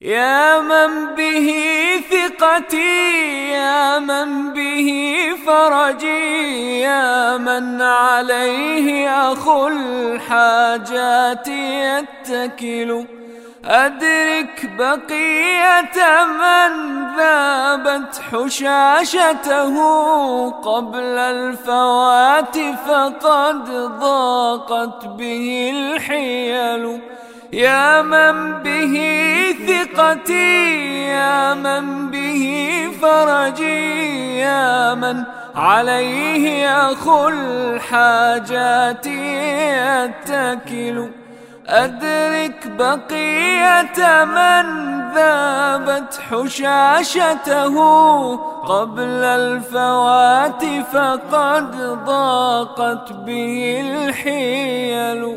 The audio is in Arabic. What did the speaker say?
يا من به ثقتي يا من به فرجي يا من عليه أخو الحاجات يتكل. أدرك بقية من ذابت حشاشته قبل الفوات فقد ضاقت به الحيل. يا من به ثقتي يا من به فرجي يا من عليه أخو الحاجات يتكل أدرك بقية من ذابت حشاشته قبل الفوات فقد ضاقت به الحيل.